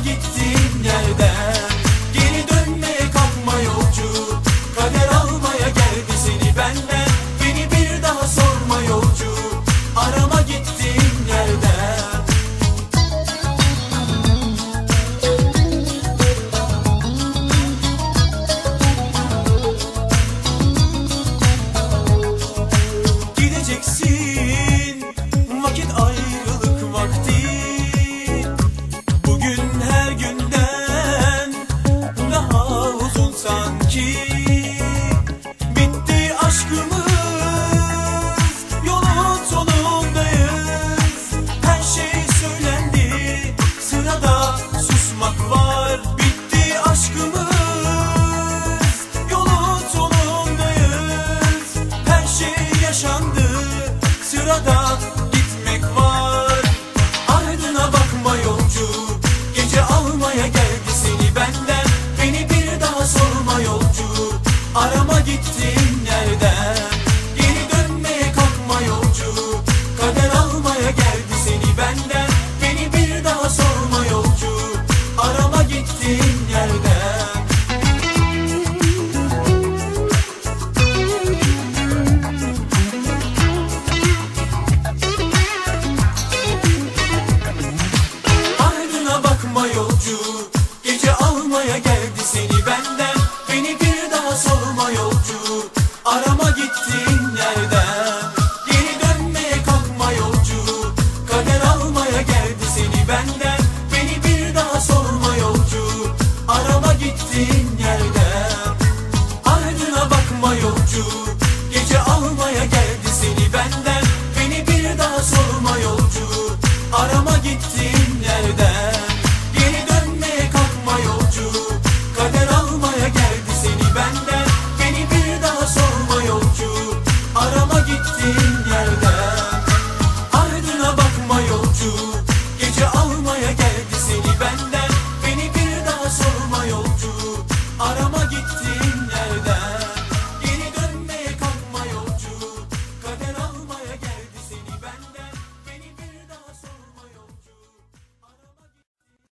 gitti she kader gittin nereden? Geri dönmeye kalkma yolcu Kader almaya geldi seni benden Beni bir daha sorma yolcu Arama gittin yerden